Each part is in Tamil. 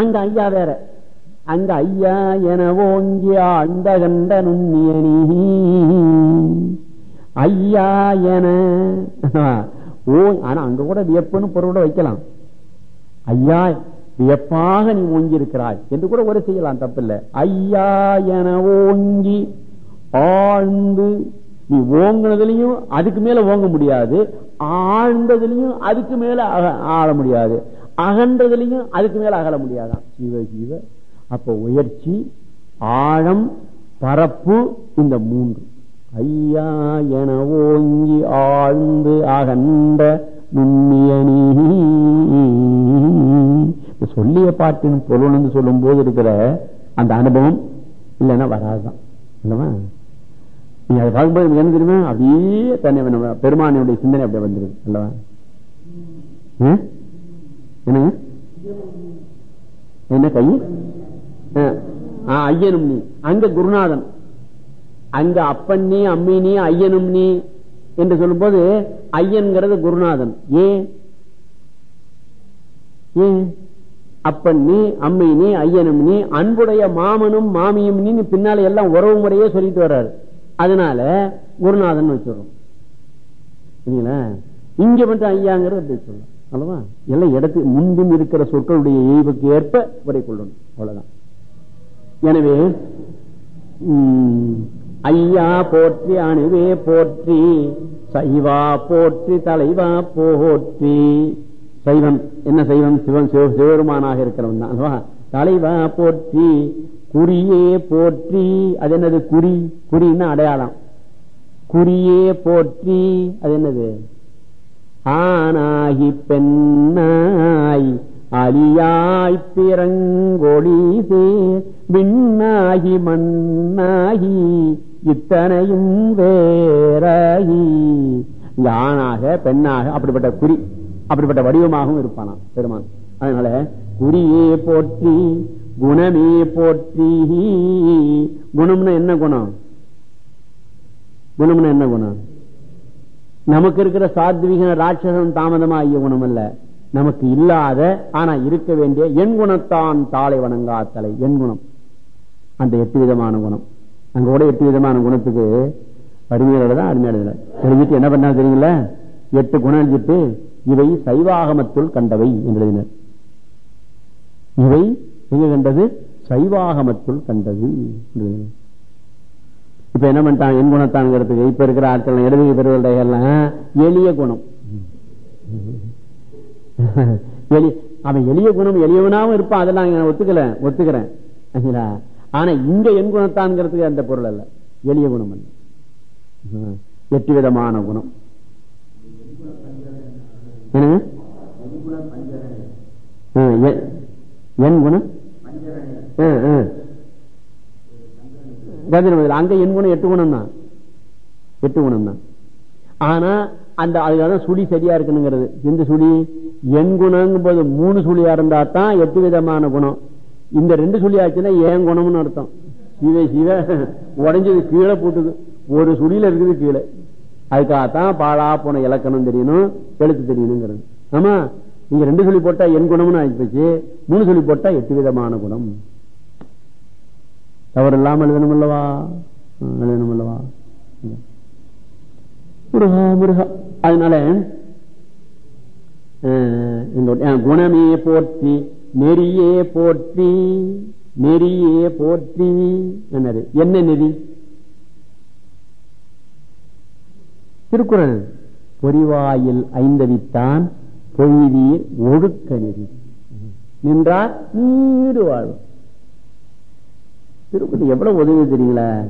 அங்க ஐயா வேற. அங்க ஐயா என ஓங்கி ஆழ்ந்த கண்ட நுண்ணியணி ஐயா என. ஓ ஆனா அங்க கூட வியப்புன்னு பொருளோட வைக்கலாம். ஐயா வியப்பாக நீ ஓங்கி இருக்கிறாய் என்று கூட ஒரு செய்யலாம் தப்பில்லை. ஐயா என ஓங்கி ஆழ்ந்து நீ ஓங்குனதுலயும் அதுக்கு மேல ஓங்க முடியாது. ஆழ்ந்ததுலயும் அதுக்கு மேல ஆழ ஆள முடியாது. அகன்றதுலையும் அதுக்கு மேல அகல முடியாதான் சிவ சிவ அப்ப உயர்ச்சி ஆழம் பரப்பு இந்த மூன்று. ஐயா என ஓங்கி ஆழ்ந்து அகன்ற நுண்ணியணி சொல்லிய பாட்டின் பொருள் சொல்லும் போது இருக்கிற அந்த அனுபவம் இல்லைன்னா வராதுதான். இல்லவா நீ அதை பார்க்கும்போது எனக்கு என்ன தெரியுமா? அப்படியே தன்னை நம்ம சிந்தனை அப்படியே வந்துருது. அல்லவா? என்னங்க என்ன கை? ஐயனும் நீ. அங்க குருநாதன். அங்க அப்பன் நீ அம்மி நீ ஐயனும் நீ என்று சொல்லும்போது ஐயன்கிறது குருநாதன். ஏன்? ஏன்? அப்பன் நீ அம்மை நீ ஐயனும் நீ அன்புடைய மாமனும் மாமியும் நீ பின்னால எல்லாம் உறவு முறையே சொல்லிட்டு வர்றாரு. அதனால குருநாதன் வச்சிடறோம். சரிங்களா இங்க மட்டும் ஐயாங்கிறது அப்படி அல்லவா எல்லாம் இடத்து முன்பும் இருக்கிற சொற்களுடைய இயல்புக்கு ஏற்ப உரை கொள்ளணும். அவ்வளவுதான். எனவே உம், ஐயா போற்றி அணுவே போற்றி சைவா போற்றி தலைவா போற்றி. சைவன் என்ன சைவன் சிவன் சிவ சிவபெருமானாக இருக்கிறவன் தான் அல்லவா? தலைவா போற்றி குறியே போற்றி. அது என்னது? குறி. குறின்னா அடையாளம். குறியே போற்றி. அது என்னது? ஆனாகி பெண்ணாய் அலியாய் பிறங்கொழி சேர் விண்ணாகி மண்ணாகி இத்தனையும் வேறாகி. இங்க பெண்ணாக அப்படிப்பட்ட குறி அப்படிப்பட்ட வடிவமாகவும் இருப்பானாம் பெருமான். அதனால குறியே போற்றி குணமே போற்றி. குணம்னா என்ன குணம்? குணம்னா என்ன குணம்? நமக்கு இருக்கிற சாத்விக ராட்சசம் தாமதமா ஐய குணம் அல்ல நமக்கு இல்லாத ஆனா இருக்க வேண்டிய எண் குணத்தான் தாளை வணங்கா தலை. எண் குணம். அந்த எட்டு விதமான குணம். அங்க கூட எட்டு விதமான குணத்துக்கு அருமையோட தான் அருமையான எழுதிட்டு என்ன பண்ணா தெரியுங்களா? எட்டு குணம் எழுதிட்டு இவை சைவாகமத்துள் கண்டவை என்று எழுதினர். இவை எங்க கண்டது? சைவாகமத்துள் கண்டது என்று இப்ப என்ன பண்ணிட்டான் என் குணத்தான்ங்கிறதுக்கு. இப்ப இருக்கிற ஆட்கள் இடதுகை பெறுவதை எளிய குணம். அவன் எளிய குணம் எளியவனாவும் இருப்பான். அதெல்லாம் நான் ஒத்துக்கல ஒத்துக்கிறேன். ஆனா இங்க என் குணத்தான்ங்கிறதுக்கு அந்த பொருள் அல்ல. எளிய குணம் அல்ல. எட்டு விதமான குணம். என்னங்க என் குணம்? ஆ, அங்க என் குணம் எட்டு குணம் தான் எட்டு குணம் தான் ஆனா அந்த அதுக்காக சுழி சரியா இருக்கணுங்கிறது. இந்த சுழி? என் குணங்கும் போது மூணு சுழியா இருந்தா தான் எட்டு விதமான குணம். இந்த ரெண்டு சுழி ஆச்சுன்னா ஏன் குணம்னு அர்த்தம். சிவ சிவ உடைஞ்சது கீழே போட்டுது. ஒரு சுழியில இருக்குது கீழே. அதுக்காகத்தான் பாழா போன இலக்கணம் தெரியணும் எழுத்து தெரியணுங்கிறது. ஆமா நீங்க ரெண்டு சொல்லி போட்டா என் குணம்னு ஆயிப்போச்சு. மூணு சொல்லி போட்டா எட்டு விதமான குணம். தவறு இல்லாமல் எழுதணும் அல்லவா எழுதணும் அல்லவா முருகா முருகா. அதனால இந்த குணமே போற்றி நெறியே போற்றி நெறியே போற்றி என்னது? என்ன நெறி? திருக்குறள் பொறிவாயில் ஐந்தவித்தான் பொய்வீர் ஒழுக்க நெறி. நின்றார் நீடு வாழும் திருப்பதி எவ்வளவு உதவி தெரியுங்களா?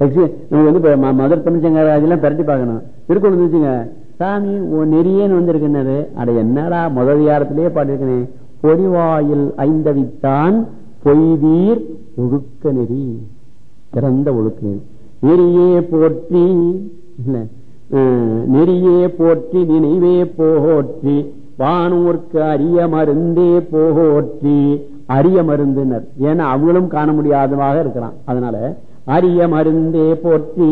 Actually, நமக்கு வந்து இப்ப ம- மதுரை தமிழ்ச்சங்கராஜெல்லாம் பிரட்டி பார்க்கணும். திருக்குறள் வந்துச்சுங்க சாமி உன் நெறியேன்னு வந்திருக்கின்றது அட என்னடா முதல் அதிகாரத்திலேயே பாடிருக்கனே பொறிவாயில் ஐந்தவித்தான் பொய்தீர் ஒழுக்க நெறி. சிறந்த ஒழுக்க நெறியே போற்றி இல்ல நெறியே போற்றி நினைவே போற்றி. வானூர்க்கு அரிய மருந்தே போற்றி. அரிய மருந்துனர். ஏன்னா அவங்களும் காண முடியாதவாக இருக்கிறான் அதனால அரிய மருந்தே போற்றி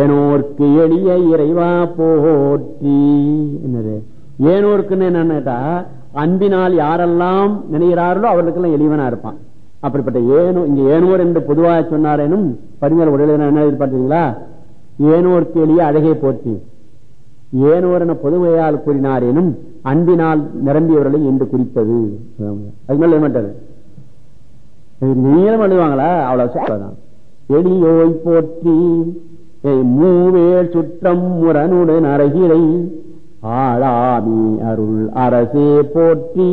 ஏனோர்க்கு எளிய இறைவா போற்றி. என்னது? ஏனோர்க்குன்னு என்னன்னுட்டா அன்பினால் யாரெல்லாம் நினைகிறார்களோ அவர்களுக்கெல்லாம் எளிவனா இருப்பான். அப்படிப்பட்ட ஏனோ இங்க ஏனோர் என்று பொதுவாக சொன்னாரேனும் பரிமையால் உடல் என்ன எதிர்பார்த்தீங்களா ஏனோர்க்கு எளிய அழகை போற்றி. ஏனோர் என பொதுவையால் கூறினாரேனும் அன்பினால் நிரம்பியவர்களை என்று குறிப்பது அது மேல மாட்டாரு நீளம் எழுதுவாங்களா? அவ்வளவு சொல்றதான் எளியோய் போற்றி மூவேல் சுற்றம் முரணுடன் அரகிரை ஆளாமி அருள் அரசே போற்றி.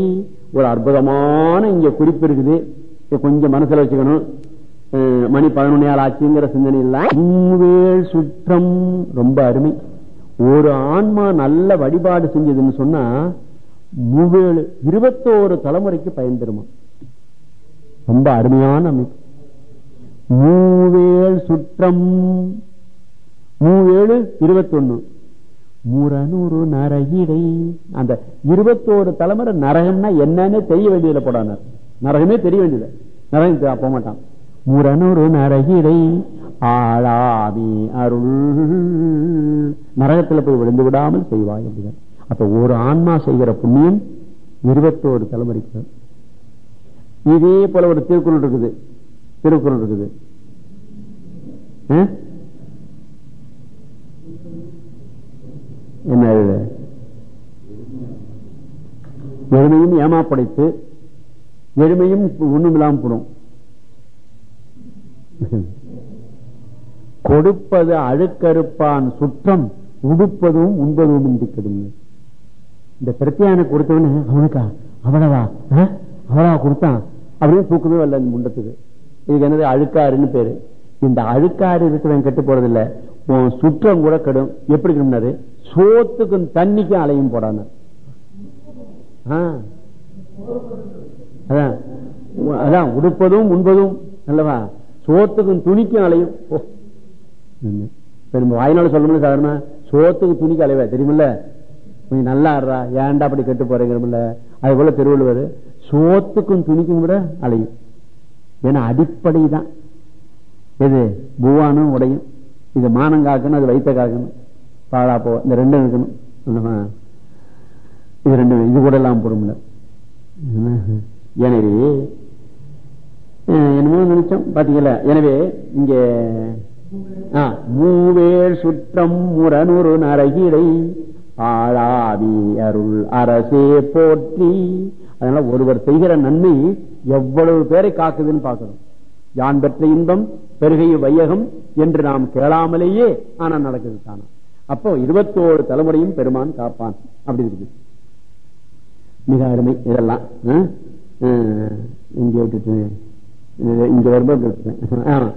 ஒரு அற்புதமான இங்க குறிப்பு இருக்குது. கொஞ்சம் மனசுல வச்சுக்கணும். மணி பதினொன்னு ஆள் ஆச்சுங்கிற சிந்தனை இல்ல மூவேல் சுற்றம் ரொம்ப அருமை. ஒரு ஆன்மா நல்ல வழிபாடு செஞ்சதுன்னு சொன்னா மூவேழு இருபத்தோரு தலைமுறைக்கு பயன் தருமா ரொம்ப அருமையான அமைப்பு. மூவேல் சுற்றம். மூவேழு இருபத்தொன்னு. முரநூறு நரகிடை. அந்த இருபத்தோரு தலைமுறை நரகம்னா என்னன்னு தெரிய வேண்டியதுல போடானார். நரகமே தெரிய வேண்டியது. நரகம் போக மாட்டான் முரநூறு நரகிடை. ஆளாமி அருள். நரகத்தில் போய் விழுந்து விடாமல் செய்வாய் அப்படிங்க அப்ப ஒரு ஆன்மா செய்கிற புண்ணியம் இருபத்தோரு தலைமுறைக்கு. இதே போல ஒரு திருக்குறள் இருக்குது. திருக்குறள் இருக்குது. என்ன எளிமையும் எருமையும் ஏமா படைத்து ஒண்ணும் இல்லாம போடும். கொடுப்பது அழுக்கறுப்பான் சுற்றம் உடுப்பதும் உண்பதும் இன்றி இந்த பிரத்தியான கொடுத்தவனு அவனுக்கா அவனவா அவனவா கொடுத்தான். அப்படின்னு தூக்கமே வரல இந்த முண்டத்துக்கு. இதுக்கு என்னது அழுக்காருன்னு பேரு. இந்த அழுக்காறு இருக்கிறவன் கெட்டு போறது இல்ல உன் சுற்றம் கூட கெடும். எப்படி கெடும்னாரு? சோத்துக்கும் தண்ணிக்கும் அலையும் போடான அதான். அதான் உடுப்பதும் உண்பதும் அல்லவா? சோத்துக்கும் துணிக்கும் அலையும். இப்ப நம்ம வாயினால சொல்லணும்னு சாதாரண சோத்துக்கு துணிக்கு அலைவா தெரியுமில்ல? கொஞ்சம் நல்லா ஆடுறா ஏன்டா அப்படி கெட்டு போறீங்கிறமில்ல. அது போல திருவள்ளுவர் சோத்துக்கும் துணிக்கும் கூட அலையும். ஏன்னா அடிப்படை தான். எது? பூவானும் உடையும். இது மானம் காக்கணும் அது வைத்த காக்கணும். பாழா போ இந்த ரெண்டும் இருக்கணும். இது ரெண்டு இது கூட எல்லாம் பொறுமில்ல எனவே என்னமோ நினைச்சோம் பாத்தீங்களா? எனவே இங்க மூவேல் சுற்றம் முரணுரு நரகிடை. ஆழாதி அருள் அரசே போற்றி. அதனால ஒருவர் செய்கிற நன்மை எவ்வளவு பேரை காக்குதுன்னு பார்க்கணும். யான் பெற்ற இன்பம் பெருகை வையகம் என்று நாம் கேளாமலேயே ஆனா நடக்குது தானா. அப்போ இருபத்தோரு தலைமுறையும் பெருமான் காப்பான். அப்படி இருக்கு மிக அருமை இதெல்லாம். இங்க விட்டுட்டு இங்க வரும்போது விட்டுட்டேன். ஆமா.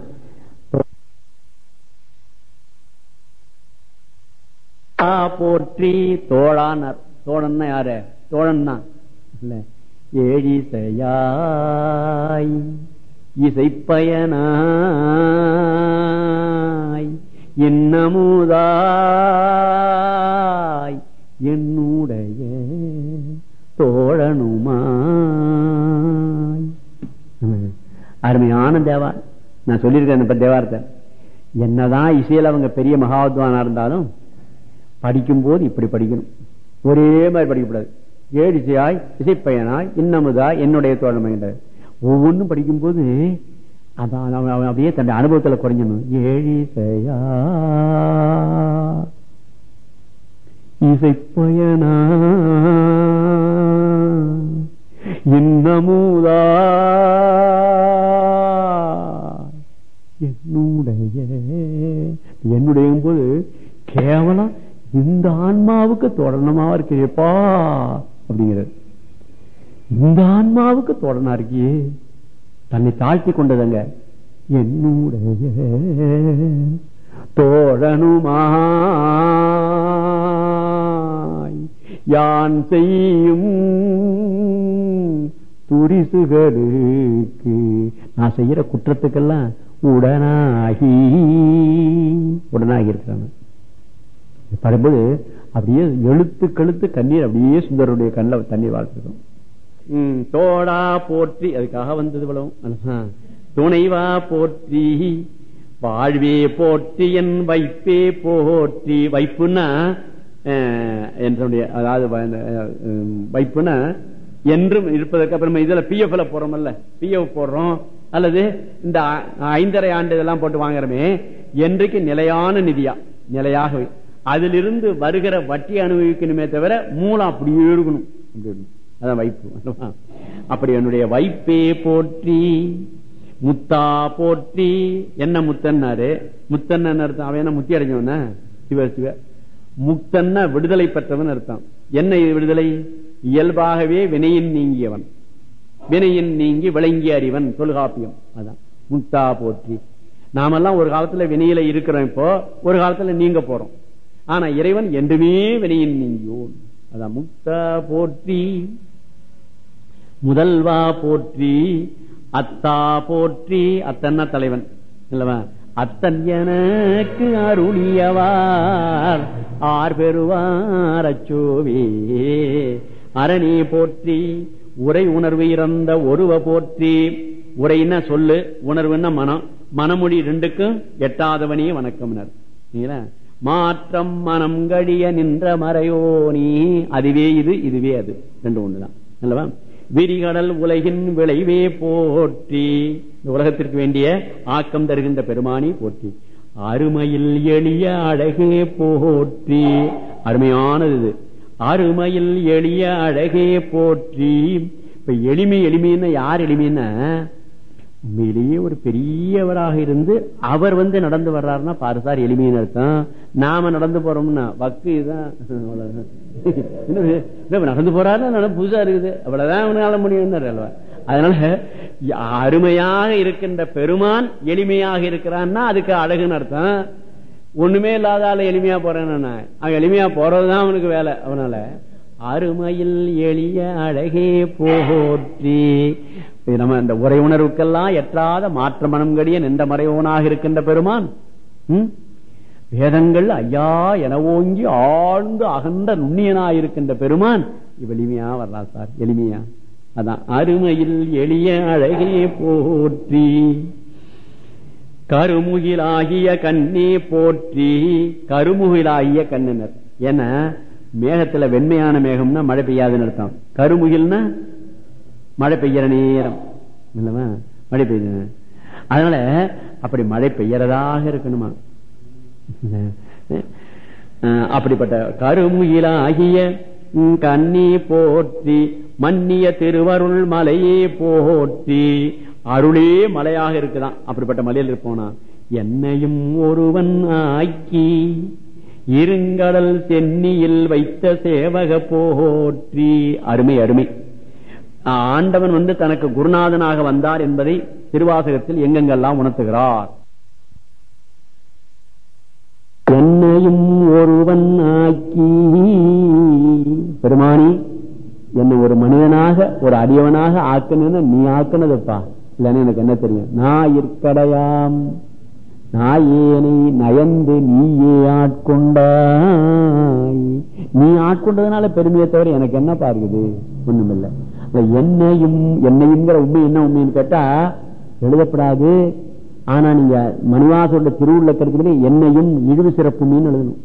ஆ, போற்றி தோழானார். தோழன்னா யாரு? தோழன் தான் இல்ல. ஏழிசையாய் இசைப்பயனாய் இன்னமுதாய் என்னுடைய தோழனுமாய். அருமையான தேவா நான் சொல்லியிருக்கேன் இப்ப தேவாரத்தை. என்னதான் இசையில அவங்க பெரிய மகாத்வானா இருந்தாலும் படிக்கும் போது இப்படி படிக்கணும். ஒரே மாதிரி படிக்கக்கூடாது ஏழிசையாய் இசைப்பயனாய் இன்னமுதாய் என்னுடைய தோழமைன்றது ஒவ்வொன்றும் படிக்கும் போது அதான் அவன் அப்படியே தன்னுடைய அனுபவத்துல குறைஞ்சணும் ஏழிசையா இசைப்பயனா? இன்னமுதா? என்னுடைய என்னுடைய போது கேவலம் இந்த ஆன்மாவுக்கு தொடர்ணமா இருக்கிறேப்பா அப்படிங்கிறார். இந்த ஆன்மாவுக்கு தொடர்னா இருக்கியே தன்னை தாழ்த்தி கொண்டதங்க என்னுடைய தோழனுமா யான் செய்யும் துரிசுகளுக்கு நான் செய்யற குற்றத்துக்கெல்லாம் உடனாகி உடனாகி இருக்கிறான். படும்போது அப்படியே எழுத்து கழுத்து கண்ணீர் அப்படியே சுந்தருடைய கண்ணில் தண்ணீர் வாழ்த்துக்கும் தோடா போற்றி அதுக்காக வந்தது துணைவா போற்றி வாழ்வே போற்றி என் வைப்பே போற்றி. வைப்புன்னா என்னுடைய அதாவது வைப்புன்னா என்றும் இருப்பதற்கு அப்புறம் இதுல பிஎஃப்ல போறோம்ல பிஎஃப் போடுறோம். அல்லது இந்த ஐந்தரை ஆண்டு இதெல்லாம் போட்டு வாங்குறமே என்றைக்கு நிலையான நிதியா? நிலையாக அதிலிருந்து வருகிற வட்டி அனுபவிக்கணுமே தவிர மூலம் அப்படியே இருக்கணும் அப்படி இருக்கணும். அதான் வைப்பு அப்படி என்னுடைய வைப்பே போற்றி முத்தா போற்றி. என்ன முத்தன்னாரு? முத்தன்னு அர்த்தம்? அவன் என்ன முத்தி அடைஞ்சவன? சிவ சிவ. முத்தன்ன விடுதலை பெற்றவன் அர்த்தம். என்ன இது விடுதலை? இயல்பாகவே வினையின் நீங்கியவன். வினையின் நீங்கி விளங்கிய அறிவன் தொல்காப்பியம். அதான். முக்தா போற்றி. நாமெல்லாம் ஒரு காலத்துல வினையில இருக்கிறோம் இப்போ ஒரு காலத்துல நீங்க போறோம். ஆனா இறைவன் என்றுமே வினையின் நீங்கியோன் அதான் முக்தா போற்றி முதல்வா போற்றி அத்தா போற்றி அத்தன்னா தலைவன். இல்லவா? அத்தன் எனக்கு அருளியவார். ஆர் பெறுவார் அச்சோவே. அரணி போற்றி உரை உணர்வு இறந்த ஒருவ போற்றி. உரைன்னா சொல்லு உணர்வுன்னா மனம். மனமொழி ரெண்டுக்கும் எட்டாதவனே வணக்கம்னர். நீங்களா? மாற்றம் மனம் கழிய நின்ற மறையோனி அதுவே இது இதுவே அது. ரெண்டு ஒண்ணுதான். அல்லவா? விரிகடல் உலகின் விளைவே போற்றி. இந்த உலகத்திற்கு வேண்டிய ஆக்கம் தருகின்ற பெருமானி போற்றி. அருமையில் எளிய அழகே போற்றி. அருமையானது இது. அருமையில் எளிய அழகே போற்றி. இப்ப எளிமை எளிமைன்னா யார் எளிமைன்னா உண்மையிலேயே ஒரு பெரியவராக இருந்து அவர் வந்து நடந்து வர்றாருன்னா பாரு சார் எளிமைன்னு அர்த்தம். நாம நடந்து போறோம்னா வக்கு இதுதான். நடந்து போறாரு? புதுசா இருக்குது. அவ்வளவுதான் அவனால முடியும் அல்லவா? அதனால அருமையாக இருக்கின்ற பெருமான் எளிமையாக இருக்கிறான்னா அதுக்கு அழகுன்னு அர்த்தம். ஒண்ணுமே இல்லாத ஆளு எளிமையா போறேன்னா அவன் எளிமையா போறதுதான் அவனுக்கு வேலை அவனால. அருமையில் எளிய அழகே போற்றி. நம்ம இந்த உரை உணர்வுக்கெல்லாம் எட்டாத மாற்ற மனம் கடிய நின்ற மறைவனாக இருக்கின்ற பெருமான். வேதங்கள் ஐயா என ஓங்கி ஆழ்ந்து அகன்ற நுண்ணியனாய் இருக்கின்ற பெருமான். இவ் எளிமையா வர்றா சார்? எளிமையா? அதான் அருமையில் எளிய அழகே போற்றி. கருமுகிலாகிய கண்ணே போற்றி. கருமுகிலாகிய கண்ணினர். ஏன்னா மேகத்துல வெண்மையான மேகம்னா மழை பெய்யாதுன்னு அர்த்தம். கருமுகில்னா மழை பெய்யற நேரம். இல்லவா மழை பெய்யுது அதனால அப்படி மழை பெய்யறதாக இருக்கணுமா? அஹ் அப்படிப்பட்ட கருமுயிலாகிய கண்ணி போற்றி மன்னிய திருவருள் மலையே போற்றி அருளே மலையாக இருக்குதான். அப்படிப்பட்ட மலையில் இருப்போனா? என்னையும் ஒருவன் ஆக்கி இருங்கடல் தென்னியில் வைத்த சேவக போற்றி. அருமை அருமை. ஆண்டவன் வந்து தனக்கு குருநாதனாக வந்தார் என்பதை திருவாசகத்தில் எங்கெங்கெல்லாம் உணர்த்துகிறார்? என்னையும் ஒருவன் ஆக்கி பெருமானி என்னை ஒரு மனிதனாக ஒரு அடியவனாக ஆக்கணும்னு நீ ஆக்கினதுப்பா. இல்லன்னு எனக்கு என்ன தெரியும்? நான் இருக்கடையாம். நாயேனை நயந்து நீயே ஆட்கொண்டாய். நீ ஆட்கொண்டதுனால பெருமையை தவிர எனக்கு என்ன பார்க்குது ஒண்ணுமில்ல. என்னையும் என்னையுங்கிற உண்மை என்ன உண்மைன்னு கேட்டா எழுதப்படாது. ஆனா நீங்க மணிவாசோட திருவுள்ள கருத்துல என்னையும் இழிவு சிறப்புமின்னு எழுதணும்.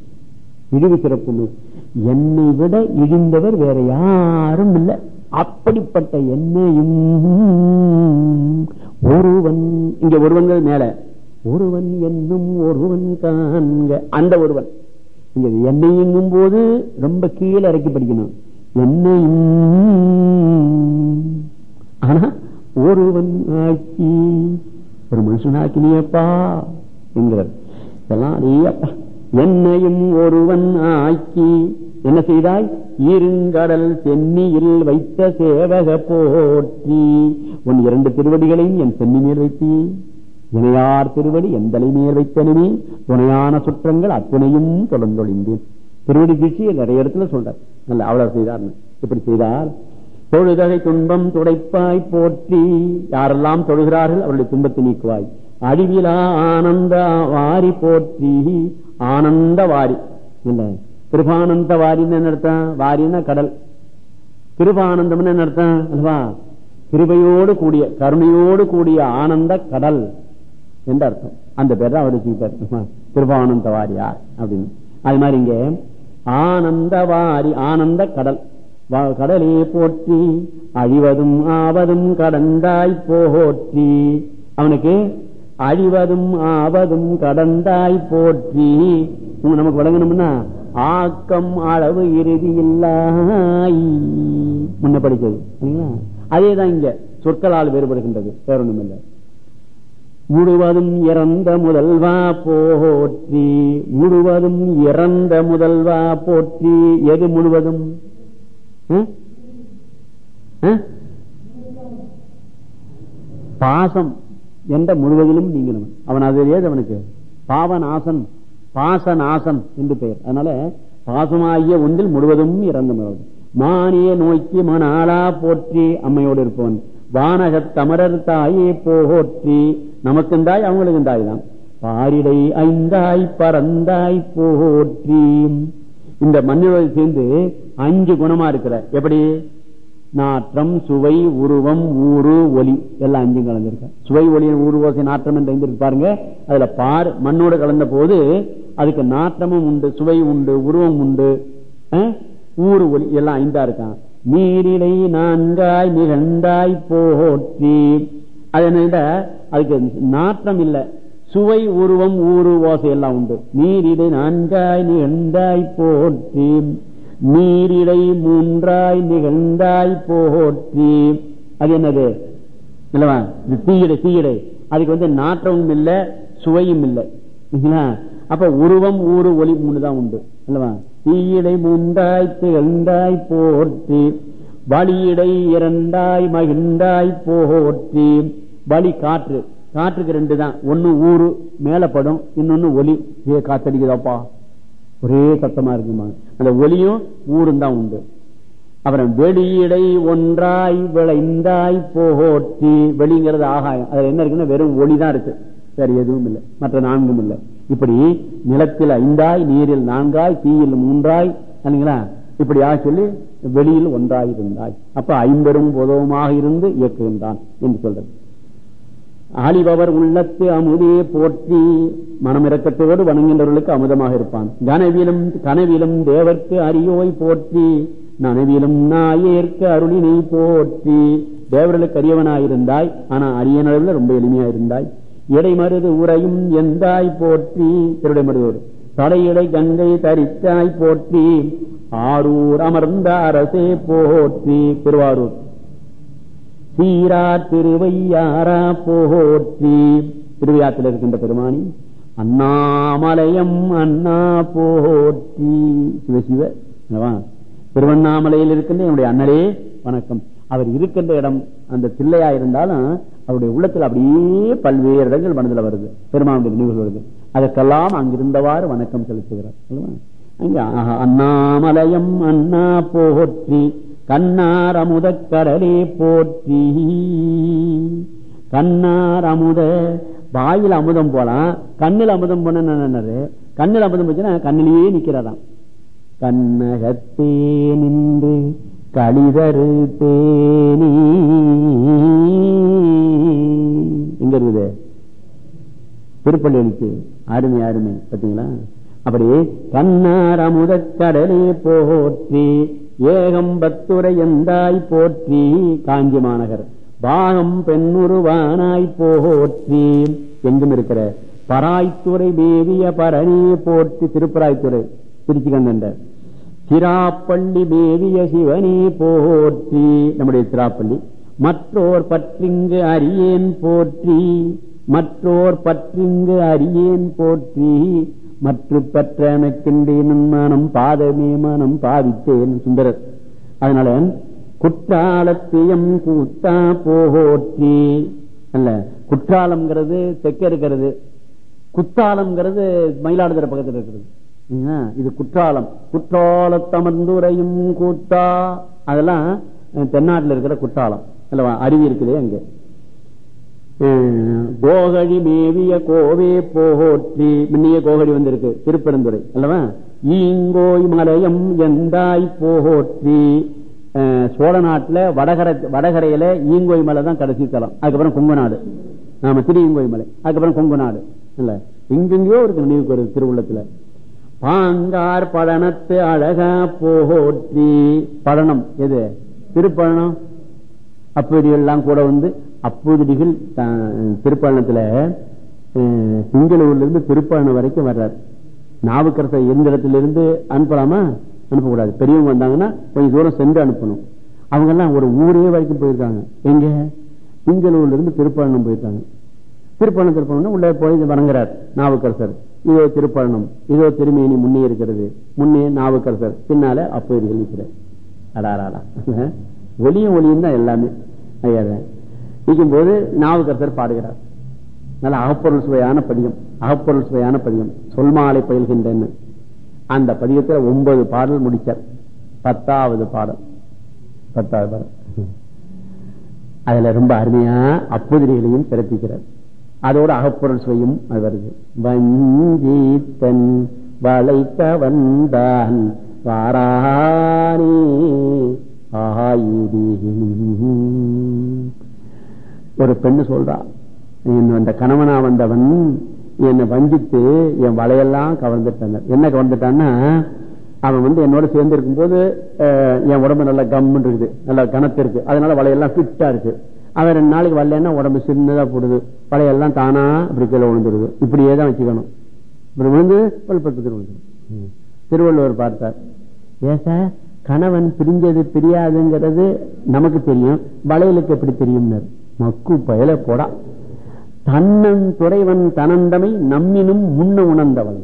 இழிவு சிறப்புமி என்னை விட இழிந்தவர் வேற யாரும் இல்லை. அப்படிப்பட்ட என்னையும் ஒருவன் இங்க ஒருவன்கள் மேல. ஒருவன் என்னும் ஒருவன் காண்க. அந்த ஒருவன். இங்க என்னையும் போது ரொம்ப கீழே இறக்கி படிக்கணும். என்னையும் ஆனா ஒருவன் ஆக்கி ஒரு மனுஷனாக்கினியப்பா என்கிறார். இதெல்லாம் அப்பா என்னையும் ஒருவன் ஆக்கி என்ன செய்தாய்? இருங்கடல் சென்னியில் வைத்த சேவக போற்றி. உன் இரண்டு திருவடிகளையும் என் சென்னி மேல் வைத்தீ. இணையார் திருவடி எந்தலை மேல் வைத்தனுமே துணையான சுற்றங்கள் அத்துணையும் தொடர்ந்தொழிந்தேன் திருவடி தீட்சியை நிறைய இடத்துல சொல்றார். நல்ல அவ்வளவு செய்தார். இப்படி செய்தார். தொழுதகை துன்பம் துடைப்பாய் போற்றி யாரெல்லாம் தொழுகிறார்கள் அவருடைய துன்பத்தை நீக்குவாய். அழிவிலா ஆனந்த வாரி போற்றி ஆனந்த வாரி. இல்ல கிருபானந்த வாரின்னு என்ன அர்த்தம்? வாரின்னா கடல். கிருபானந்தம் என்ன அர்த்தம்? அல்லவா? கிருபையோடு கூடிய கருணையோடு கூடிய ஆனந்த கடல் என்று அர்த்தம். அந்த பேர் தான் அவர் வச்சுக்கிட்டார் கிருபானந்த வாரியார் அப்படின்னு. அது மாதிரி இங்க ஆனந்த வாரி ஆனந்த கடல் வா- கடலே போற்றி அழிவதும் ஆவதும் கடந்தாய் போற்றி. அவனுக்கு அழிவதும் ஆவதும் கடந்தாய் போற்றி. நமக்கு வழங்கணும்னா ஆக்கம் அளவு இறுதி இல்லாய். முன்ன படிக்கிறது அதேதான் இங்க சொற்களால் வேறுபடுகின்றது வேறொன்றும் இல்லை முழுவதும் இறந்த முதல்வா போற்றி. முழுவதும் இறந்த முதல்வா போற்றி. எது முழுவதும்? ம்? ம்? பாசம் என்ற முழுவதிலும் நீங்கணும் அவன் அது ஏது அவனுக்கு? பாவநாசன் பாசநாசன் என்று பெயர். அதனால பாசமாகிய ஒன்றில் முழுவதும் இறந்த முதல்வன். மானிய நோய்க்கு மணாளா போற்றி அம்மையோடு இருப்பவன். வானகத் தமரர் தாயே போகோற்றி நமக்கும் தாய் அவங்களுக்கும் தாய் தான் பாரிடை ஐந்தாய் பறந்தாய் போற்றி இந்த மண்ணில் சேர்ந்து அஞ்சு குணமா இருக்கிற எப்படி? நாற்றம் சுவை உருவம் ஊறு ஒலி. எல்லாம் அஞ்சும் கலந்துருக்க. சுவை ஒலி ஊறு ஓசை நாற்றம் என்று ஐந்து பாருங்க. அதுல பார் மண்ணோடு கலந்த போது அதுக்கு நாற்றமும் உண்டு சுவை உண்டு உருவம் உண்டு. அஹ், ஊறு ஒலி எல்லாம் ஐந்தா இருக்கான். நீரிலை நான்காய் நிகழ்ந்தாய் போற்றி அது என்ன அதுக்கு நாற்றம் இல்லை. சுவை உருவம் ஊறு ஓசை எல்லாம் உண்டு. நீரிடை நான்காய் நிகழ்ந்தாய் போற்றி நீரிடை மூன்றாய் நிகழ்ந்தாய் போற்றி அது என்னது? இல்லவா? தீயடை அதுக்கு வந்து நாற்றமும் இல்லை சுவையும் இல்லை. அப்ப உருவம் ஊறு ஒளி மூணு தான் உண்டு. இல்லவா? தீயடை மூன்றாய் திகழ்ந்தாய் போற்றி வழியிடை இரண்டாய் மகிழ்ந்தாய் போற்றி. வழி காற்று. காற்றுக்கு ரெண்டு தான். ஒன்னு ஊரு மேலப்படும் இன்னொன்னு ஒலி ஏ காத்தடிக்குதாப்பா? ஒரே சத்தமா இருக்குமா? அந்த ஒலியும் ஊரும் தான் உண்டு. அப்புறம் வெளியிடை ஒன்றாய் விளைந்தாய் போற்றி. வெளிங்கிறது ஆகாயம். அதுல என்ன இருக்குன்னா வெறும் ஒளிதான் இருக்கு. வேற எதுவும் இல்லை. மற்ற நான்கும் இல்லை. இப்படி நிலத்தில் ஐந்தாய் நீரில் நான்காய் தீயில் மூன்றாய். இல்லைங்களா இப்படியா சொல்லி வெளியில் ஒன்றாயிருந்தாய். அப்ப ஐம்பெரும் உதவமாக இருந்து இயக்குகின்றான் என்று சொல்றது. ஆளிபவர் உள்ளத்து அமுதே போற்றி மனமிறக்கத்தோடு வணங்குகின்றவர்களுக்கு அமுதமாக இருப்பான். கனவிலும் கனவிலும் தேவர்க்கு அரியோய் போற்றி நனவிலும் நாயேற்க அருளினை போற்றி. தேவர்களுக்கு அரியவனாயிருந்தாய் ஆனா அரியனளவில் ரொம்ப எளிமையாயிருந்தாய். இடைமருது உரையும் எந்தாய் போற்றி திருடைமருதோடு தலையிடை கங்கை தரித்தாய் போற்றி. ஆரூர் அமர்ந்த அரசே போற்றி திருவாரூர். சீரா திருவையாரா போற்றி. திருவையாத்தில் இருக்கின்ற பெருமானி அண்ணாமலையம் அண்ணா போற்றி. சிவசிவ திருவண்ணாமலையில் இருக்கின்ற என்னுடைய அண்ணலே வணக்கம். அவர் இருக்கின்ற இடம் அந்த தில்லையா இருந்தாலும் அவருடைய உள்ளத்தில் அப்படியே பல்வேறு இடங்கள் மனதில் வருது. பெருமானுடைய நினைவுகள் வருது. அதற்கெல்லாம் அங்கிருந்தவாறு வணக்கம் செலுத்துகிறார். அண்ணாமலயம் அண்ணா போற்றி கண்ணார் அமுத கடலே போற்றி. கண்ணார் அமுத வாயில் அமுதம் போலாம் கண்ணில் அமுதம் போன கண்ணில் அமுதம் போச்சுன்னா கண்ணிலேயே நிக்கிறாராம் கண்ணகத்தே நின்று களிதரு தேனி. எங்க இருக்குது? திருப்பள்ளி எழுத்து அருமை அருமை. பார்த்தீங்களா? அப்படி கண்ணார் அமுதக் கடலே போற்றி ஏகம்பத்துரை எந்தாய் போற்றி காஞ்சி மாநகர் பாகம் பெண்ணுருவானாய் போற்றி எங்கும் இருக்கிற பராய்த்துறை மேவிய பரணி போற்றி திருப்பராய்த்துறை திருச்சி கண்டண்ட திராப்பள்ளி மேவிய சிவனி போற்றி நம்முடைய திராப்பள்ளி மற்றோர் பற்றிங்கு அரியேன் போற்றி மற்றோர் பற்றிங்கு அரியேன் போற்றி மற்ற பற்றமைக்கின்றேன் மனம் பாதமே மனம் பாவித்தேன் சுந்தரர். அதனால குற்றாலத்தியம் கூத்தா போற்றி அல்ல குற்றாலம்ங்கிறது தெற்க இருக்கிறது குத்தாலம்ங்கிறது மயிலாடுதுறை பக்கத்தில் இருக்கிறது சரிங்களா? இது குற்றாலம். குற்றாலத்தமர்ந்துரையும் கூத்தா. அதெல்லாம் அஹ், தென்னாட்டில் இருக்கிற குற்றாலம். அருவி இருக்குது அங்கே. கோகழி மேவிய கோவே போற்றி. முன்னிய கோகழி வந்திருக்கு திருப்பெருந்துறை அல்லவா? ஈங்கோய் மலையம் எந்தாய் போற்றி. அஹ், சோழ நாட்டுல வடகரை வடகரையில ஈங்கோய் மலை தான் கடைசி தலம். அதுக்கப்புறம் கொங்கு நாடு ஆமா திரு ஈங்கோய் மலை. அதுக்கப்புறம் கொங்கு நாடு இல்ல எங்கெங்கயோ இருக்கு நினைவுக்கு வருது திருவுள்ளத்துல. பாங்கார் பழனத்து அழகா போற்றி. பழனம் எது? திருப்பழனம். அப்படியெல்லாம் கூட வந்து அப்போதிகள் திருப்பழனத்துல சிங்களூர்ல இருந்து திருப்பழனம் வரைக்கும் வர்றார். நாவுக்கரசர் எந்த இடத்துல இருந்து அனுப்பலாமா? அனுப்பக்கூடாது. பெரியவங்க வந்தாங்கன்னா கொஞ்சம் தூரம் சென்று அனுப்பணும். அவங்க எல்லாம் ஒரு ஊரே வரைக்கும் போயிருக்காங்க. எங்க? திங்களூர்ல இருந்து திருப்பழனம் போயிருக்காங்க. திருப்பழனம் திருப்பணம்னா உள்ள போய் வணங்குறார் நாவுக்கரசர். இதோ திருப்பழனம் இதோ திருமேனி முன்னே இருக்கிறது. முன்னே நாவுக்கரசர். பின்னால அப்போது நிற்கிறார். அடாராடா ஒளியும் ஒளியும் தான் எல்லாமே. நிற்கும் போது நாவுக்கர்த்தர் பாடுகிறார். நல்ல அகப்பொருள் சுவையான பதியம் அகப்பொருள் சுவையான பதியம் சொல்மாலை பயில்கின்றன்னு. அந்த பதியத்தில் ஒன்பது பாடல் முடிச்சார். பத்தாவது பாடல். பத்தாவது பாடல். அதுல ரொம்ப அருமையா அப்புதிரிகளையும் சிறப்பிக்கிறார். அதோட அகப்பொருள் சுவையும் அது வருது. வஞ்சீத்தன் வளைக்க வந்தான் வாராணி ஆயிரி ஒரு பெண்ணு சொல்றா அந்த கணவனா வந்தவன் என்னை வஞ்சித்து என் வலையெல்லாம் கவர்ந்துட்டாங்க. என்ன கவர்ந்துட்டான்னா அவன் வந்து என்னோட சேர்ந்து இருக்கும் போது என் உடம்பு நல்லா கம்முன்னு இருக்குது நல்லா கணத்து இருக்கு. அதனால வலையெல்லாம் ஃபிட்டா இருக்கு. அவன் ரெண்டு நாளைக்கு வரலன்னா உடம்பு சின்னதா போடுது. வலையெல்லாம் தானா இப்படி கீழே விழுந்துருது. இப்படியே தான் வச்சுக்கணும். இப்படி விழுந்து பல்பத்து விழுந்துடும் திருவள்ளுவர் பார்த்தார் ஏன் சார் கணவன் பிரிஞ்சது பிரியாதுங்கிறது நமக்கு தெரியும் வளையலுக்கு எப்படி தெரியும்னு மக்கு பயல போடா. தன்னன் துறைவன் தனந்தமை நம்மினும் முன்ன உணர்ந்தவன்.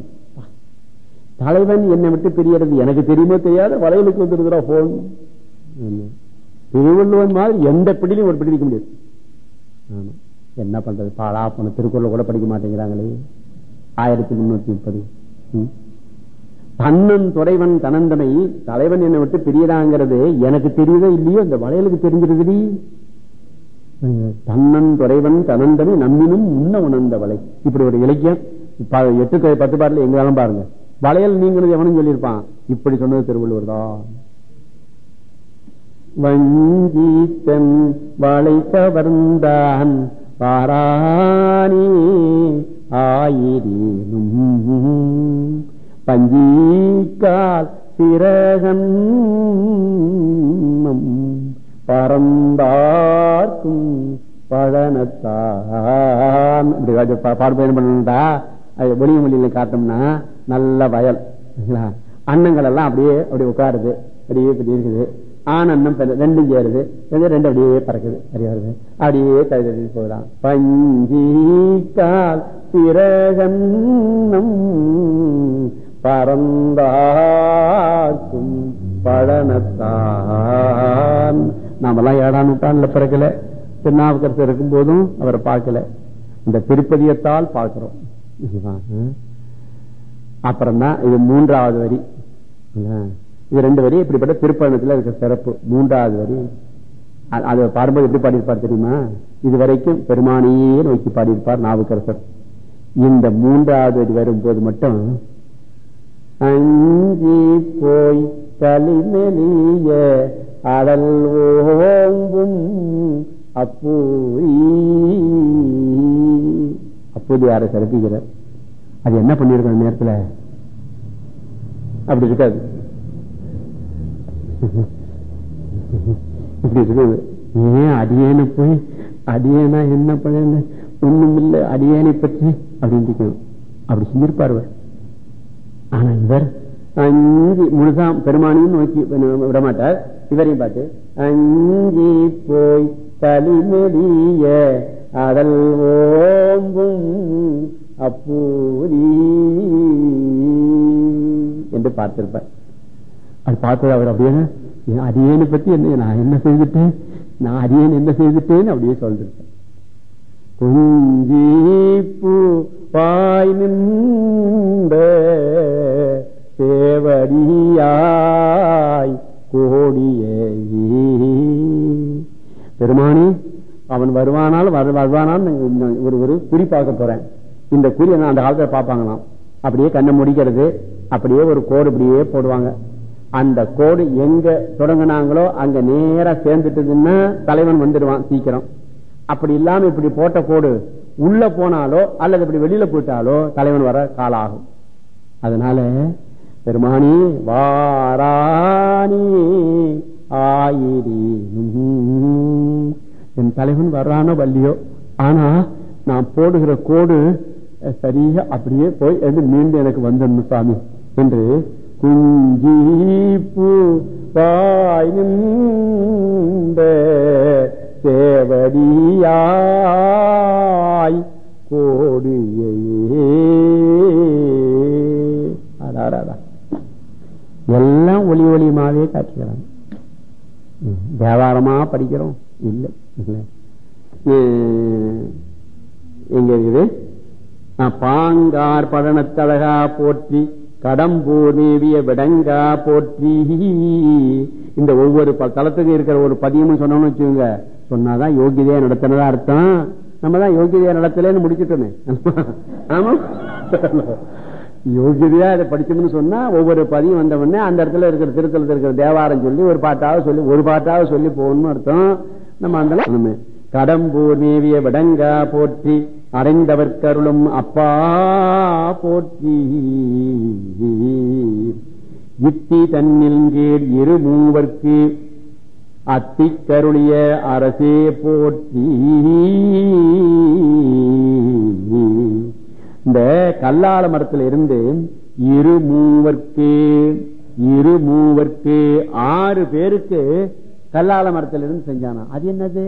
தலைவன் என்னை விட்டு பிரியறது எனக்கு தெரியுமோ தெரியாது வளையலுக்கு வந்துருக்கிறா போன் திருவள்ளுவன் மாதிரி எந்த பிடிலையும் ஒரு பிடி முடியாது. என்ன பண்றது? பாலா பண்ண திருக்குறள் கூட படிக்க மாட்டேங்கிறாங்களே. ஆயிரத்தி முன்னூத்தி முப்பது. தன்னன் துறைவன் தனந்தமை தலைவன் என்னை விட்டு பிரியறாங்கிறது எனக்கு தெரியுதோ இல்லையோ? இந்த வளையலுக்கு தெரிஞ்சிருக்குது தன்னன் துறைவன் தனந்தமை நம்மினும் முன்ன உணர்ந்த வலை. இப்படி ஒரு இலக்கியம் எட்டு பத்து பாடல எங்களாலும் பாருங்க. வளையல் நீங்களும் எவனும் சொல்லியிருப்பான். இப்படி சொன்னது திருவள்ளுவர் தான். வஞ்சீத்தன் வளை கவர்ந்தான் பாராணி ஆயிரேனும். பஞ்சீக்கால் சிறகன் பரந்தார்க்கும் பழனத்தான் பாடுபயணம் பண்ணா ஒளிய மொழியில காட்டோம்னா நல்ல வயல். அன்னங்கள் எல்லாம் அப்படியே அப்படி உட்காருது. அப்படியே இப்படி இருக்குது. ஆண் அன்னம் ரெண்டும் சேருது. ரெண்டு அப்படியே பறக்குது. அப்படியே வருது. அப்படியே தழுதி போகலாம். பஞ்சீக்கால் சிறகன்னம் பரந்தாக்கும் பழனத்தான் நாமெல்லாம் ஏழாம் நூற்றாண்டுல பிறக்கல. திருநாவுக்கரசு இருக்கும் போதும் அவரை பார்க்கல. இந்த திருப்பதியத்தால் பார்க்கிறோம். அப்புறம்தான் இது மூன்றாவது வரி. இது ரெண்டு வரி இப்படிப்பட்ட திருப்பயணத்தில் இருக்க சிறப்பு. மூன்றாவது வரி. அது பாடும்போது எப்படி பாடியிருப்பார் தெரியுமா? இது வரைக்கும் பெருமானையே நோக்கி பாடியிருப்பார் நாவுக்கரசர். இந்த மூன்றாவது வரி வரும்போது மட்டும் அஞ்சி போய் களிமெலிய அடல் ஓங்கும் அப்பூரி அப்போது யாரை சிறப்பிக்கிறார் அது என்ன பண்ணிருக்க நேரத்துல? அப்படி இருக்காது. இப்படி இருக்குது. ஏன் அடியேன போய் அடியேனா என்ன பண்ண ஒண்ணும் இல்லை அடியேனை பற்றி அப்படின்னு அப்படி செஞ்சிருப்பார் ஆனா இவர் அஞ்சு முழுசாம் பெருமானியும் நோக்கி விடமாட்டார் இவரையும் பார்த்து அஞ்சி போய் தலிமெடிய அதல் ஓம்பும் அப்பூரி என்று பார்த்திருப்பார். அது பார்த்தது அவர் அப்படியே அரியனை பத்தி என்ன நான் என்ன செய்துட்டேன்? நான் அரியன் என்ன செய்துட்டேன் அப்படியே சொல்லிருப்பேன் குஞ்சிப்பு பாய் நின்ற தேவடியாய் கோடியே. பெருமானி அவன் வருவானால் வருவானால் ஒரு ஒரு குறி பார்க்க போறேன். இந்த குறி அந்த காலத்துல பார்ப்பாங்களாம். அப்படியே கண்ணை முடிக்கிறது. அப்படியே ஒரு கோடு இப்படியே போடுவாங்க. அந்த கோடு எங்க தொடங்கினாங்களோ அங்க நேரா சேர்ந்துட்டதுன்னா தலைவன் வந்துடுவான் சீக்கிரம். அப்படி இல்லாம இப்படி போட்ட கோடு உள்ள போனாலோ அல்லது இப்படி வெளியில போயிட்டாலோ தலைவன் வர காலாகும். அதனால பெருமானி வாராணி ஆயிரீனும். என் தலைவன் வர்றானோ வள்ளியோ ஆனா நான் போடுகிற கோடு சரியா அப்படியே போய் என்று மீண்டும் எனக்கு வந்துடணும் சாமி என்று குஞ்சீப்பு வாய் சேவடியாய் கோடியே அடாடாடா எல்லாம் ஒளி ஒளியுமாவே காட்டுகிறாங்க தேவாரமா வியாபாரமா படிக்கிறோம்? இல்லை. இல்லை. எங்க இருக்குது? பாங்கார் படனத்தழகா போற்றி கடம்பூர் நேவிய விடங்கா போற்றி. இந்த ஒவ்வொரு ப- இருக்கிற ஒரு பதியமும் சொன்னோம்னு வச்சுக்கோங்க. சொன்னாதான் யோகிதையா நடத்தினதா அர்த்தம். நம்ம தான் யோகிதையா நடத்தலன்னு முடிச்சுட்டோமே. ஆமா. யோகியதையா இதை படிச்சோம்னு சொன்னா ஒவ்வொரு பதியும் வந்த உடனே அந்த இடத்துல இருக்கிற திருத்தலத்தில் இருக்கிற தேவாரம் சொல்லி ஒரு பாட்டாவது சொல்லி ஒரு பாட்டாவது சொல்லி போகணும்னு அர்த்தம். நம்ம அந்த கடம்பூர் மேவிய விடங்கா போற்றி அடைந்தவர்கருளும் அப்பா போற்றி. யுத்தி தன்னில் கீழ் இரு மூவர்க்கு அத்திக்கருளிய அரசே போற்றி. இந்த கல்லால மரத்துல இருந்து இரு மூவர்க்கு இரு மூவர்க்கு ஆறு பேருக்கு கல்லால மரத்துல இருந்து செஞ்சானா. அது என்னது?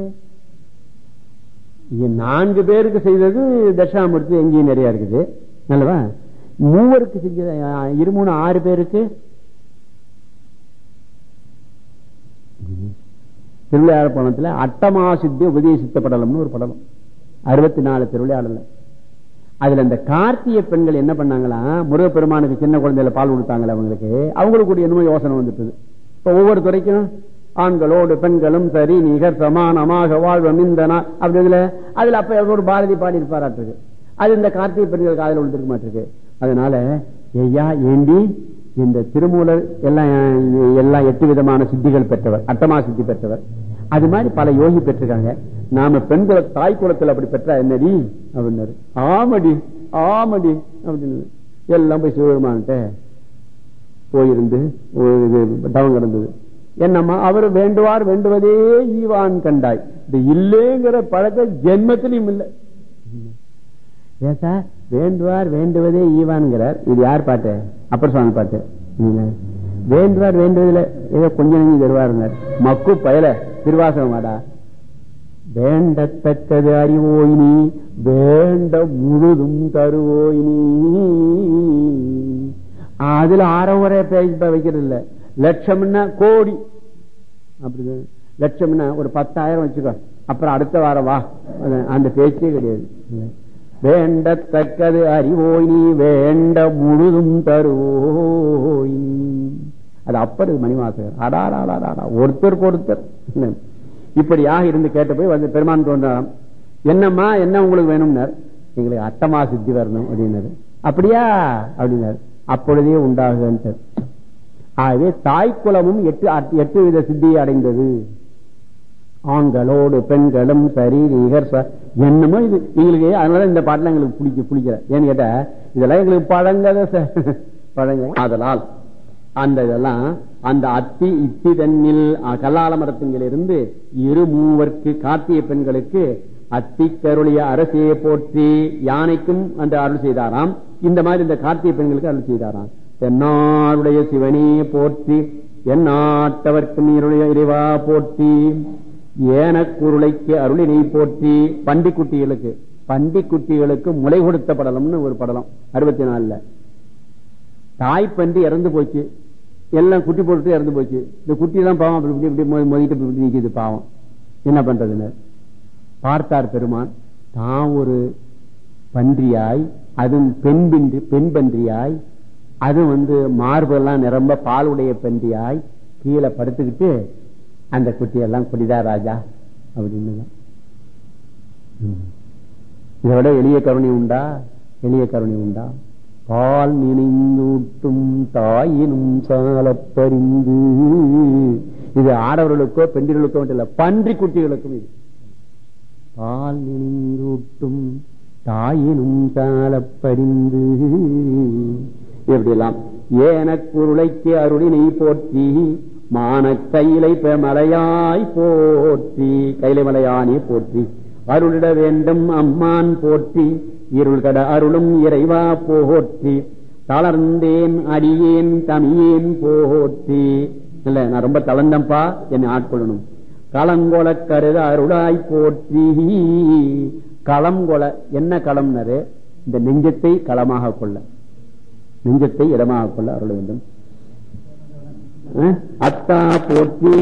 நான்கு பேருக்கு செய்தது தட்சிணாமூர்த்தி எங்கேயும் நிறைய இருக்குது. நல்லவா? மூவருக்கு செஞ்சது இரு மூணு ஆறு பேருக்கு? திருவிளையாடல் படத்துல அட்டமா சித்தி உபதேசித்த படலம்னு ஒரு படலம். அறுபத்தி நாலு திருவிளையாடல அதுல இந்த கார்த்திகை பெண்கள் என்ன பண்ணாங்களா முருகப்பெருமானுக்கு சின்ன குழந்தையில பால் கொடுத்தாங்களே அவங்களுக்கு. அவங்களுக்கு என்னமோ யோசனை வந்துட்டு இப்ப ஒவ்வொரு துறைக்கும் ஆண்களோடு பெண்களும் சரி நிகர் சமானமாக வாழ்வம் இந்தனா அதுல அப்ப ஒரு பாரதி பாடி இருப்பாராட்டிருக்கு. அது இந்த கார்த்திகை பெண்கள் காதல விழுந்திருக்க மாட்டிருக்கு. அதனால ஐயா ஏண்டி இந்த திருமூலர் எல்லாம் எல்லாம் எட்டு விதமான சித்திகள் பெற்றவர் அட்டமா சித்தி பெற்றவர். அது மாதிரி பல யோகி பெற்றிருக்காங்க. நாம பெண்குல தாய் குலத்துல அப்படி பெற்றா என்னடி? அப்படின்னாரு. ஆமடி ஆமடி அப்படின்னு எல்லாம் போய் சிவபெருமான்கிட்ட போயிருந்து தவம் கிடந்தது. என்னம்மா அவர் வேண்டுவார் வேண்டுவதே ஈவான் கண்டாய். இது இல்லைங்கிற பழக்க ஜென்மத்திலையும் இல்லை. ஏசா வேண்டுவார் வேண்டுவதே ஈவான்கிறார். இது யார் பாட்டு? அப்பர் சுவாமி பாட்டு வேண்டுவார் வேண்டுவதில்லை. ஏதோ கொஞ்சம் நெஞ்சு தருவாருங்க மக்கு பயல திருவாசகம் வேண்டத்தக்கது அறிவோயினி நீ வேண்ட முழுதும் தருவோயினி. அதுல ஆறவரை பேச வைக்கிறது இல்ல லட்சம்னா கோடி. அப்படிதான். லட்சம்னா ஒரு பத்தாயிரம் வச்சுக்கோ. அப்புறம் அடுத்த வாரம் வா. அந்த பேச்சே கிடையாது. வேண்டத்தக்கது அறிவோய் நீ வேண்ட முழுதும் தருவோய் அது அப்பரு மணிவாசகர். அடாடாடாடா ஒருத்தருக்கு ஒருத்தர். இப்படியாக இருந்து கேட்ட போய் வந்து பெருமான் தோன்றாம் என்னம்மா என்ன உங்களுக்கு வேணும்னார்? எங்களுக்கு அட்டமா சித்தி வரணும் அப்படின்னாரு. அப்படியா? அப்படின்னாரு. அப்பொழுதே உண்டாகுன்றார் ஆகவே தாய்க்குலமும் எட்டு எட்டு வித சித்தியை அடைந்தது. ஆண்களோடு பெண்களும் சரி நிகர் என்னமோ இது. எங்களுக்கு அதனால இந்த பாட்டுல எங்களுக்கு பிடிக்க பிடிக்கல. ஏன்னு கேட்டா இதெல்லாம் எங்களுக்கு பழங்கத பழங்க அதனால் அந்த இதெல்லாம் அந்த அத்தி இத்தி தன்னில் கல்லால மரத்திலிருந்து இரு மூவர்க்கு காத்திய பெண்களுக்கு அத்தி கருளிய அரசியை போற்றி யானைக்கும் அந்த அருள் செய்தாராம். இந்த மாதிரி இந்த கார்த்திய பெண்களுக்கு அருள் செய்தாராம். தென்னாருடைய சிவனே போற்றி எந்நாட்டவர்க்கு நீருடைய இறைவா போற்றி ஏனக்குருளைக்கு அருளினை போற்றி பண்டிக்குட்டிகளுக்கு பண்டிக்குட்டிகளுக்கு முளை கொடுத்த படலம்னு ஒரு படலம் அறுபத்தி நாலுல. தாய் பன்றி இறந்து போச்சு. எல்லாம் குட்டி போட்டு இறந்து போச்சு. இந்த குட்டி எல்லாம் பாவம் அப்படி இப்படி இப்படி மோதி- இப்படி நிக்குது பாவம். என்ன பண்றதுன்னு? பார்த்தார் பெருமான் தான் ஒரு பன்றியாய் அதுவும் பெண் பின்றி பெண் பன்றியாய் அது வந்து மார்பெல்லாம் நிரம்ப பாலுடைய பன்றியாய் கீழே படுத்துக்கிட்டு அந்த குட்டியெல்லாம் குடிதா ராஜா? அப்படின்னு இதை விட எளிய கருணை உண்டா? எளிய கருணை உண்டா? பால் நினைந்தூட்டும் தாயினும் சாலப்பறிந்து இது ஆடவர்களுக்கோ பெண்களுக்கோ மட்டும் இல்ல பன்றி குட்டிகளுக்கும் இது. பால் நினைந்தூட்டும் தாயினும் சாலப்பறிந்து எப்படிலாம் எல்லாம் ஏனக்குருளைக்கு அருளினை போற்றி மான கையிலை மலையாய் போற்றி கைலை மலையானே போற்றி. அருளிட வேண்டும் அம்மான் போற்றி இருள் கட அருளும் இறைவா போகோற்றி. தளர்ந்தேன் அடியேன் தமியேன் போற்றி இல்ல நான் ரொம்ப தளர்ந்தம்பா என்னை ஆட்கொள்ளணும் களங்கொல கருத அருளாய் போற்றி. களங்கொல என்ன களம்னரு? இந்த நெஞ்சத்தை களமாக கொள்ள. நெஞ்சத்தை இடமாக கொள்ள அருள் வேண்டும். அத்தா போற்றி